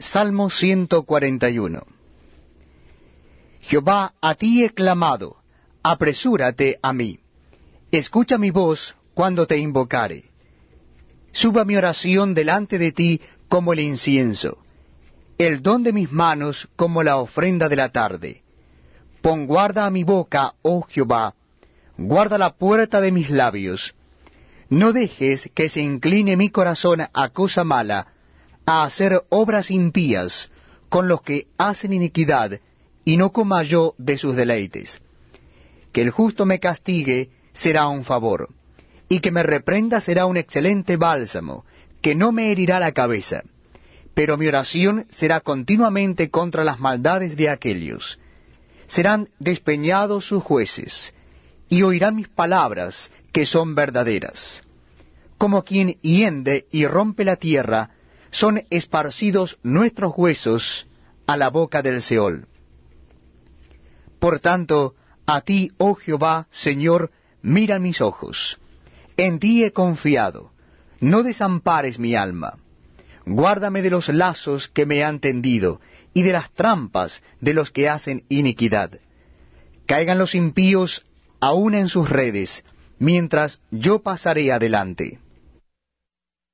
Salmo 141 Jehová, a ti he clamado, apresúrate a mí. Escucha mi voz cuando te invocare. Suba mi oración delante de ti como el incienso, el don de mis manos como la ofrenda de la tarde. Pon guarda a mi boca, oh Jehová, guarda la puerta de mis labios. No dejes que se incline mi corazón a cosa mala, a hacer obras impías con los que hacen iniquidad, y no coma yo de sus deleites. Que el justo me castigue será un favor, y que me reprenda será un excelente bálsamo, que no me herirá la cabeza. Pero mi oración será continuamente contra las maldades de aquellos. Serán despeñados sus jueces, y oirán mis palabras, que son verdaderas. Como quien hiende y rompe la tierra, son esparcidos nuestros huesos a la boca del Seol. Por tanto, a ti, oh Jehová, Señor, mira mis ojos. En ti he confiado. No desampares mi alma. Guárdame de los lazos que me han tendido, y de las trampas de los que hacen iniquidad. Caigan los impíos aún en sus redes, mientras yo pasaré adelante.